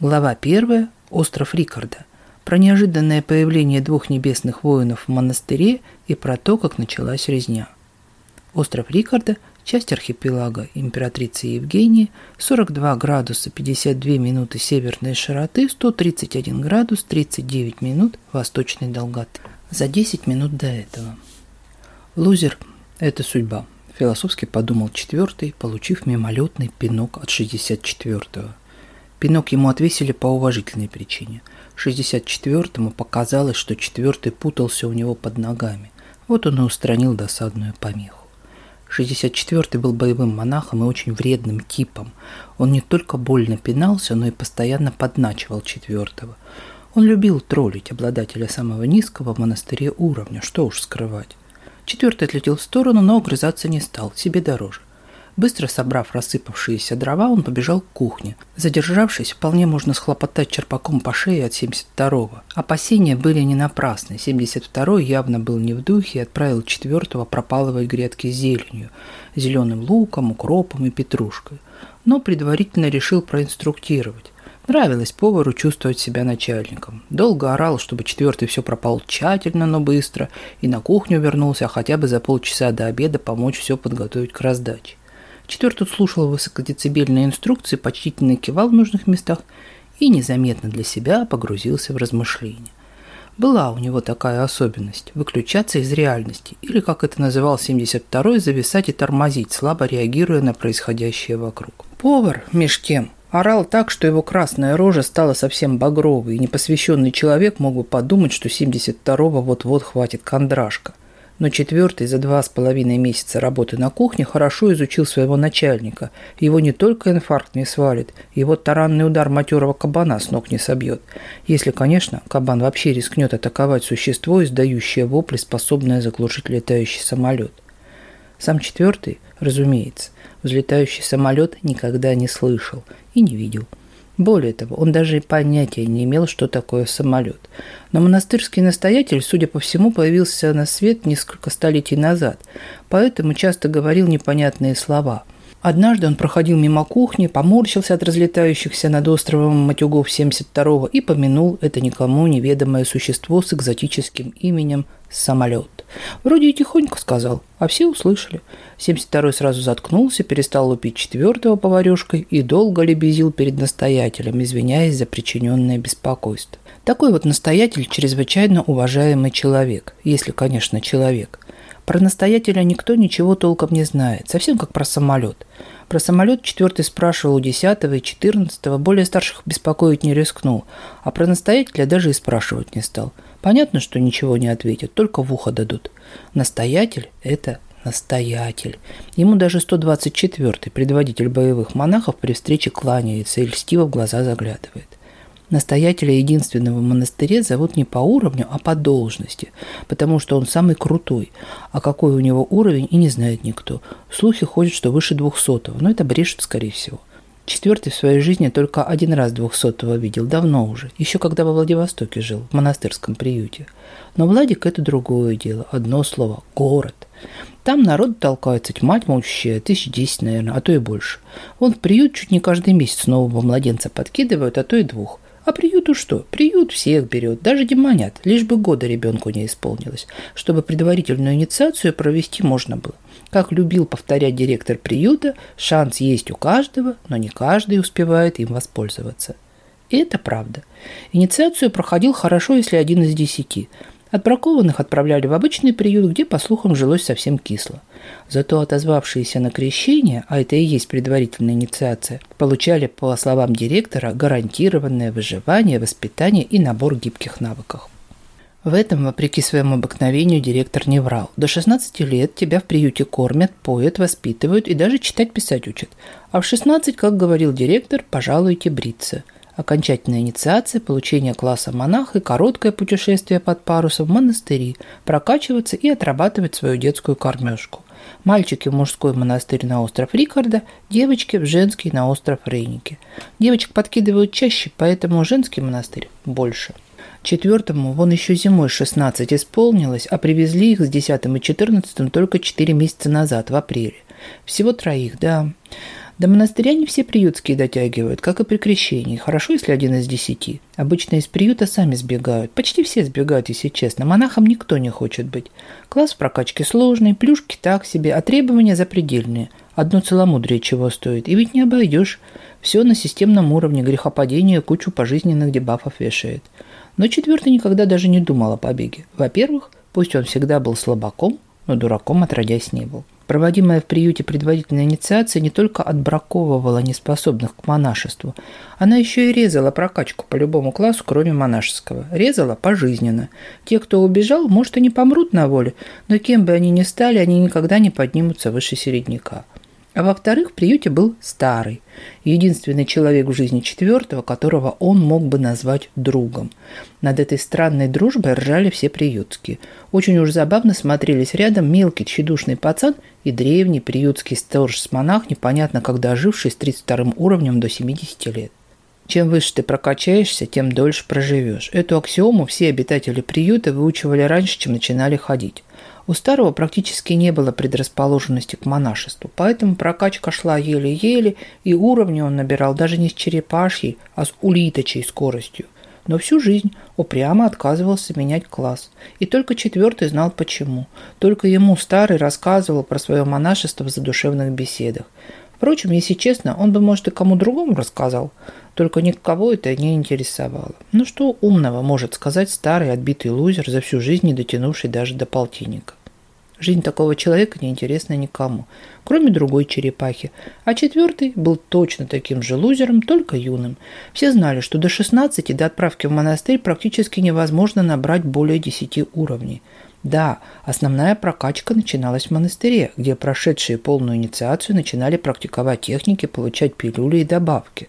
Глава 1. Остров Рикарда. Про неожиданное появление двух небесных воинов в монастыре и про то, как началась резня. Остров Рикарда – часть архипелага императрицы Евгении, 42 градуса 52 минуты северной широты, 131 градус 39 минут восточной долготы. За 10 минут до этого. Лузер – это судьба, философски подумал четвертый, получив мимолетный пинок от 64-го. Пинок ему отвесили по уважительной причине. 64-му показалось, что четвертый путался у него под ногами. Вот он и устранил досадную помеху. 64-й был боевым монахом и очень вредным типом. Он не только больно пинался, но и постоянно подначивал четвертого. Он любил троллить обладателя самого низкого в монастыре уровня, что уж скрывать. Четвертый отлетел в сторону, но огрызаться не стал, себе дороже. Быстро собрав рассыпавшиеся дрова, он побежал к кухне. Задержавшись, вполне можно схлопотать черпаком по шее от 72-го. Опасения были не напрасны. 72-й явно был не в духе и отправил 4-го пропалывать грядки с зеленью, зеленым луком, укропом и петрушкой. Но предварительно решил проинструктировать. Нравилось повару чувствовать себя начальником. Долго орал, чтобы четвертый все пропал тщательно, но быстро, и на кухню вернулся а хотя бы за полчаса до обеда помочь все подготовить к раздаче. Четвертый слушал высокодецибельные инструкции, почтительно кивал в нужных местах и незаметно для себя погрузился в размышления. Была у него такая особенность – выключаться из реальности, или, как это называл 72-й, зависать и тормозить, слабо реагируя на происходящее вокруг. Повар, меж тем, орал так, что его красная рожа стала совсем багровой, и непосвященный человек мог бы подумать, что 72-го вот-вот хватит кондрашка – но четвертый за два с половиной месяца работы на кухне хорошо изучил своего начальника. Его не только инфаркт не свалит, его таранный удар матерого кабана с ног не собьет. Если, конечно, кабан вообще рискнет атаковать существо, издающее вопли, способное заглушить летающий самолет. Сам четвертый, разумеется, взлетающий самолет никогда не слышал и не видел – более того, он даже и понятия не имел, что такое самолет. Но монастырский настоятель, судя по всему, появился на свет несколько столетий назад, поэтому часто говорил непонятные слова. Однажды он проходил мимо кухни, поморщился от разлетающихся над островом матюгов 72-го и помянул это никому неведомое существо с экзотическим именем «самолет». Вроде и тихонько сказал, а все услышали. 72-й сразу заткнулся, перестал лупить четвертого поварешкой и долго лебезил перед настоятелем, извиняясь за причиненное беспокойство. Такой вот настоятель – чрезвычайно уважаемый человек, если, конечно, человек. Про настоятеля никто ничего толком не знает, совсем как про самолет. Про самолет четвертый спрашивал у десятого и четырнадцатого, более старших беспокоить не рискнул, а про настоятеля даже и спрашивать не стал – Понятно, что ничего не ответят, только в ухо дадут. Настоятель – это настоятель. Ему даже 124-й предводитель боевых монахов при встрече кланяется и льстиво в глаза заглядывает. Настоятеля единственного монастыря зовут не по уровню, а по должности, потому что он самый крутой, а какой у него уровень и не знает никто. Слухи ходят, что выше двухсотого, но это брешет, скорее всего. Четвертый в своей жизни только один раз двухсотого видел, давно уже, еще когда во Владивостоке жил, в монастырском приюте. Но Владик – это другое дело, одно слово – город. Там народ толкается, тьма тьмущая, тысяч десять, наверное, а то и больше. Он в приют чуть не каждый месяц нового младенца подкидывают, а то и двух – а приюту что? Приют всех берет, даже демонят, лишь бы года ребенку не исполнилось, чтобы предварительную инициацию провести можно было. Как любил повторять директор приюта, шанс есть у каждого, но не каждый успевает им воспользоваться. И это правда. Инициацию проходил хорошо, если один из десяти. Отбракованных отправляли в обычный приют, где, по слухам, жилось совсем кисло. Зато отозвавшиеся на крещение, а это и есть предварительная инициация, получали, по словам директора, гарантированное выживание, воспитание и набор гибких навыков. В этом, вопреки своему обыкновению, директор не врал. До 16 лет тебя в приюте кормят, поют, воспитывают и даже читать-писать учат. А в 16, как говорил директор, пожалуйте бриться. Окончательная инициация, получение класса монах и короткое путешествие под парусом в монастыри, прокачиваться и отрабатывать свою детскую кормежку. Мальчики в мужской монастырь на остров Рикарда, девочки в женский на остров Рейники. Девочек подкидывают чаще, поэтому женский монастырь больше – четвертому вон еще зимой 16 исполнилось, а привезли их с 10 и 14 только 4 месяца назад, в апреле. Всего троих, да. До монастыря не все приютские дотягивают, как и при крещении. Хорошо, если один из десяти. Обычно из приюта сами сбегают. Почти все сбегают, если честно. Монахом никто не хочет быть. Класс в прокачке сложный, плюшки так себе, а требования запредельные. Одно целомудрие чего стоит. И ведь не обойдешь. Все на системном уровне грехопадение кучу пожизненных дебафов вешает. Но четвертый никогда даже не думал о побеге. Во-первых, пусть он всегда был слабаком, но дураком отродясь не был. Проводимая в приюте предварительная инициация не только отбраковывала неспособных к монашеству, она еще и резала прокачку по любому классу, кроме монашеского. Резала пожизненно. Те, кто убежал, может, и не помрут на воле, но кем бы они ни стали, они никогда не поднимутся выше середняка. А во-вторых, в приюте был старый, единственный человек в жизни четвертого, которого он мог бы назвать другом. Над этой странной дружбой ржали все приютские. Очень уж забавно смотрелись рядом мелкий тщедушный пацан и древний приютский сторож-монах, непонятно как доживший с 32 уровнем до 70 лет. Чем выше ты прокачаешься, тем дольше проживешь. Эту аксиому все обитатели приюта выучивали раньше, чем начинали ходить. У старого практически не было предрасположенности к монашеству, поэтому прокачка шла еле-еле, и уровни он набирал даже не с черепашьей, а с улиточей скоростью. Но всю жизнь упрямо отказывался менять класс. И только четвертый знал почему. Только ему старый рассказывал про свое монашество в задушевных беседах. Впрочем, если честно, он бы, может, и кому другому рассказал, только никого это не интересовало. Ну что умного может сказать старый отбитый лузер за всю жизнь не дотянувший даже до полтинника? Жизнь такого человека не интересна никому, кроме другой черепахи. А четвертый был точно таким же лузером, только юным. Все знали, что до 16 до отправки в монастырь практически невозможно набрать более 10 уровней. Да, основная прокачка начиналась в монастыре, где прошедшие полную инициацию начинали практиковать техники, получать пилюли и добавки.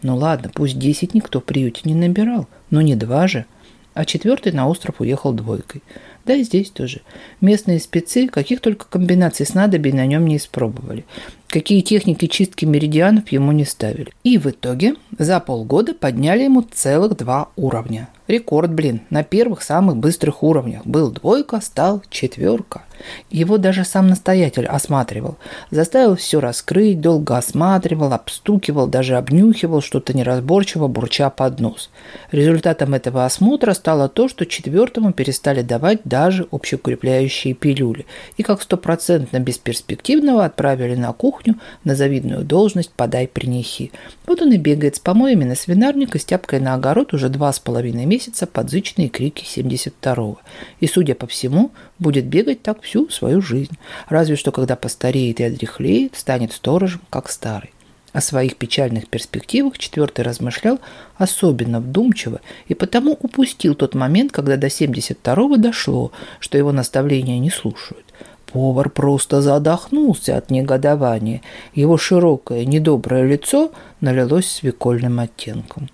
Ну ладно, пусть 10 никто в приюте не набирал, но не два же. А четвертый на остров уехал двойкой – да и здесь тоже. Местные спецы каких только комбинаций снадобий на нем не испробовали. Какие техники чистки меридианов ему не ставили. И в итоге за полгода подняли ему целых два уровня. Рекорд, блин, на первых самых быстрых уровнях. Был двойка, стал четверка. Его даже сам настоятель осматривал. Заставил все раскрыть, долго осматривал, обстукивал, даже обнюхивал что-то неразборчиво, бурча под нос. Результатом этого осмотра стало то, что четвертому перестали давать даже общеукрепляющие пилюли. И как стопроцентно бесперспективного отправили на кухню на завидную должность «подай принихи». Вот он и бегает с помоями на свинарник и с тяпкой на огород уже два с половиной месяца месяца подзычные крики 72-го, и, судя по всему, будет бегать так всю свою жизнь, разве что когда постареет и отрехлеет, станет сторожем, как старый. О своих печальных перспективах четвертый размышлял особенно вдумчиво и потому упустил тот момент, когда до 72-го дошло, что его наставления не слушают. Повар просто задохнулся от негодования. Его широкое, недоброе лицо налилось свекольным оттенком.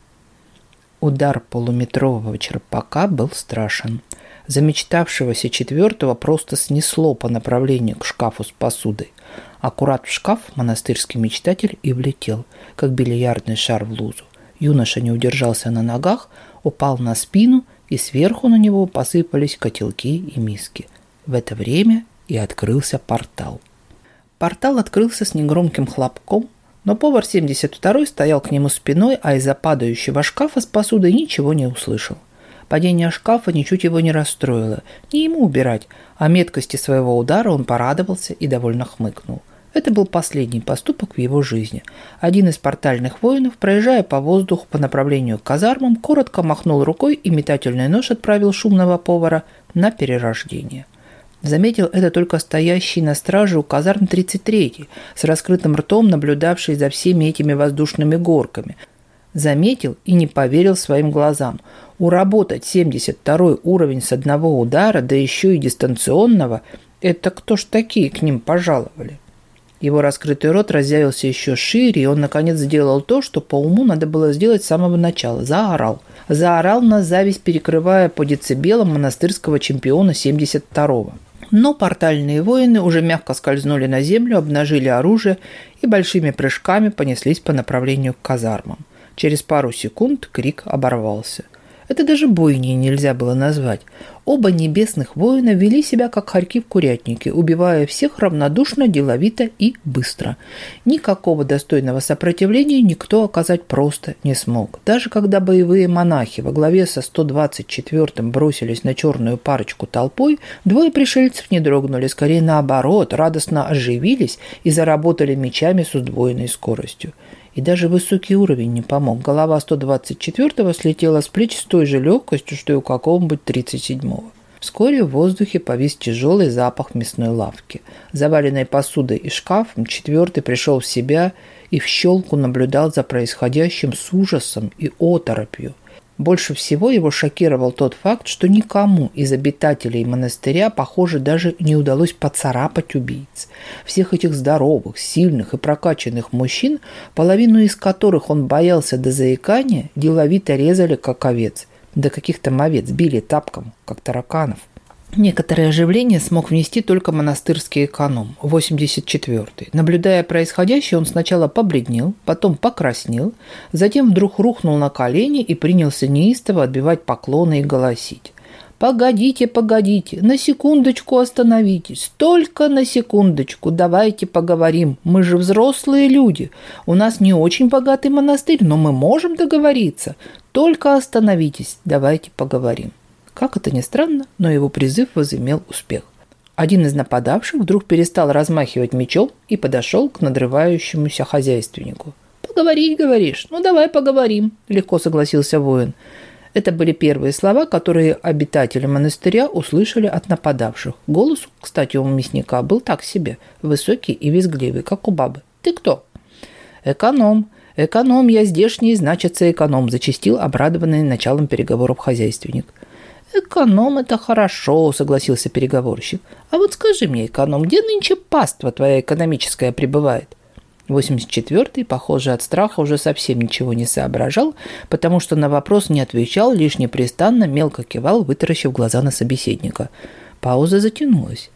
Удар полуметрового черпака был страшен. Замечтавшегося четвертого просто снесло по направлению к шкафу с посудой. Аккурат в шкаф монастырский мечтатель и влетел, как бильярдный шар в лузу. Юноша не удержался на ногах, упал на спину, и сверху на него посыпались котелки и миски. В это время и открылся портал. Портал открылся с негромким хлопком, но повар 72-й стоял к нему спиной, а из-за падающего шкафа с посудой ничего не услышал. Падение шкафа ничуть его не расстроило, не ему убирать, а меткости своего удара он порадовался и довольно хмыкнул. Это был последний поступок в его жизни. Один из портальных воинов, проезжая по воздуху по направлению к казармам, коротко махнул рукой и метательный нож отправил шумного повара на перерождение. Заметил это только стоящий на страже у казарм 33-й, с раскрытым ртом наблюдавший за всеми этими воздушными горками. Заметил и не поверил своим глазам. Уработать 72-й уровень с одного удара, да еще и дистанционного, это кто ж такие к ним пожаловали? Его раскрытый рот разъявился еще шире, и он, наконец, сделал то, что по уму надо было сделать с самого начала – заорал. Заорал на зависть, перекрывая по децибелам монастырского чемпиона 72-го но портальные воины уже мягко скользнули на землю, обнажили оружие и большими прыжками понеслись по направлению к казармам. Через пару секунд крик оборвался. Это даже бойней нельзя было назвать. Оба небесных воина вели себя как хорьки в курятнике, убивая всех равнодушно, деловито и быстро. Никакого достойного сопротивления никто оказать просто не смог. Даже когда боевые монахи во главе со 124-м бросились на черную парочку толпой, двое пришельцев не дрогнули, скорее наоборот, радостно оживились и заработали мечами с удвоенной скоростью и даже высокий уровень не помог. Голова 124-го слетела с плеч с той же легкостью, что и у какого-нибудь 37-го. Вскоре в воздухе повис тяжелый запах мясной лавки. Заваленной посудой и шкафом четвертый пришел в себя и в щелку наблюдал за происходящим с ужасом и оторопью. Больше всего его шокировал тот факт, что никому из обитателей монастыря, похоже, даже не удалось поцарапать убийц. Всех этих здоровых, сильных и прокачанных мужчин, половину из которых он боялся до заикания, деловито резали как овец, да каких-то овец били тапком, как тараканов. Некоторое оживление смог внести только монастырский эконом, 84-й. Наблюдая происходящее, он сначала побледнел, потом покраснел, затем вдруг рухнул на колени и принялся неистово отбивать поклоны и голосить. «Погодите, погодите, на секундочку остановитесь, только на секундочку, давайте поговорим, мы же взрослые люди, у нас не очень богатый монастырь, но мы можем договориться, только остановитесь, давайте поговорим». Как это ни странно, но его призыв возымел успех. Один из нападавших вдруг перестал размахивать мечом и подошел к надрывающемуся хозяйственнику. «Поговорить, говоришь? Ну, давай поговорим», – легко согласился воин. Это были первые слова, которые обитатели монастыря услышали от нападавших. Голос, кстати, у мясника был так себе, высокий и визгливый, как у бабы. «Ты кто?» «Эконом. Эконом, я здешний, значится эконом», – зачастил обрадованный началом переговоров хозяйственник – «Эконом — это хорошо», — согласился переговорщик. «А вот скажи мне, эконом, где нынче паства твоя экономическая пребывает?» 84-й, похоже, от страха уже совсем ничего не соображал, потому что на вопрос не отвечал, лишь непрестанно мелко кивал, вытаращив глаза на собеседника. Пауза затянулась.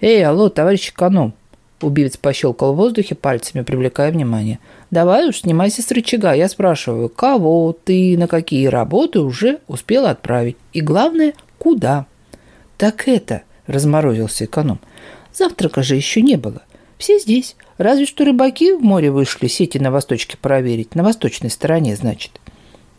«Эй, алло, товарищ эконом, Убивец пощелкал в воздухе пальцами, привлекая внимание. «Давай уж, снимайся с рычага, я спрашиваю, кого ты на какие работы уже успел отправить? И главное, куда?» «Так это», — разморозился эконом, — «завтрака же еще не было. Все здесь, разве что рыбаки в море вышли сети на восточке проверить, на восточной стороне, значит».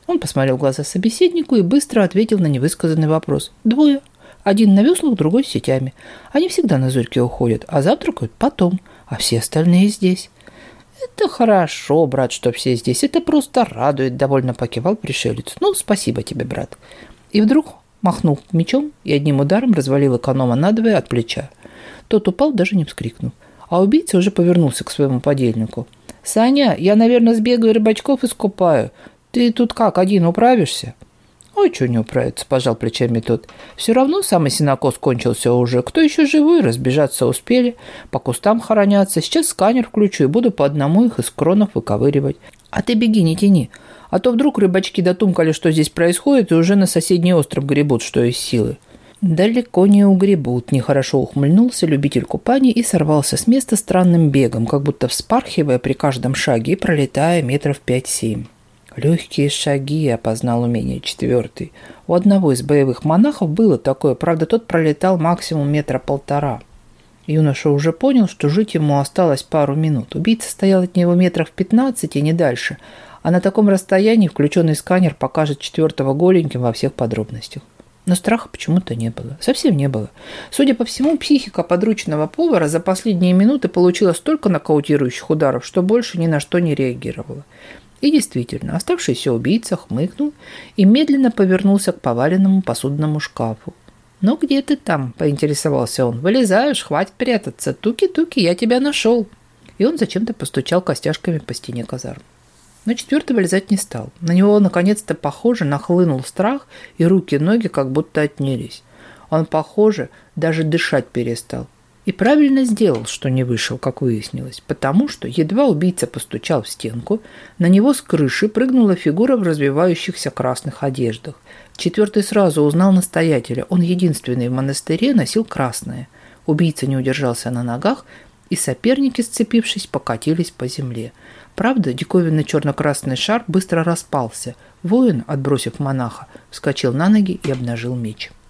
Он посмотрел в глаза собеседнику и быстро ответил на невысказанный вопрос. «Двое, один на слух другой сетями. Они всегда на зорьке уходят, а завтракают потом, а все остальные здесь. «Это хорошо, брат, что все здесь. Это просто радует», — довольно покивал пришелец. «Ну, спасибо тебе, брат». И вдруг махнул мечом и одним ударом развалил эконома надвое от плеча. Тот упал, даже не вскрикнув. А убийца уже повернулся к своему подельнику. «Саня, я, наверное, сбегаю рыбачков искупаю. Ты тут как, один управишься?» Очень управится, пожал плечами тот. Все равно самый синокос кончился уже. Кто еще живой, разбежаться успели. По кустам хоронятся. Сейчас сканер включу и буду по одному их из кронов выковыривать. А ты беги, не тяни. А то вдруг рыбачки дотумкали, что здесь происходит, и уже на соседний остров гребут, что из силы. Далеко не угребут, нехорошо ухмыльнулся любитель купания и сорвался с места странным бегом, как будто вспархивая при каждом шаге и пролетая метров пять-семь. Легкие шаги, опознал умение четвертый. У одного из боевых монахов было такое, правда, тот пролетал максимум метра полтора. Юноша уже понял, что жить ему осталось пару минут. Убийца стоял от него метров пятнадцать и не дальше, а на таком расстоянии включенный сканер покажет четвертого голеньким во всех подробностях. Но страха почему-то не было. Совсем не было. Судя по всему, психика подручного повара за последние минуты получила столько нокаутирующих ударов, что больше ни на что не реагировала. И действительно, оставшийся убийца хмыкнул и медленно повернулся к поваленному посудному шкафу. «Ну где ты там?» – поинтересовался он. «Вылезаешь, хватит прятаться. Туки-туки, я тебя нашел!» И он зачем-то постучал костяшками по стене казарм. Но четвертый вылезать не стал. На него наконец-то, похоже, нахлынул страх, и руки, ноги, как будто отнялись. Он, похоже, даже дышать перестал и правильно сделал, что не вышел, как выяснилось, потому что едва убийца постучал в стенку, на него с крыши прыгнула фигура в развивающихся красных одеждах. Четвертый сразу узнал настоятеля, он единственный в монастыре носил красное. Убийца не удержался на ногах, и соперники, сцепившись, покатились по земле. Правда, диковинный черно-красный шар быстро распался. Воин, отбросив монаха, вскочил на ноги и обнажил меч.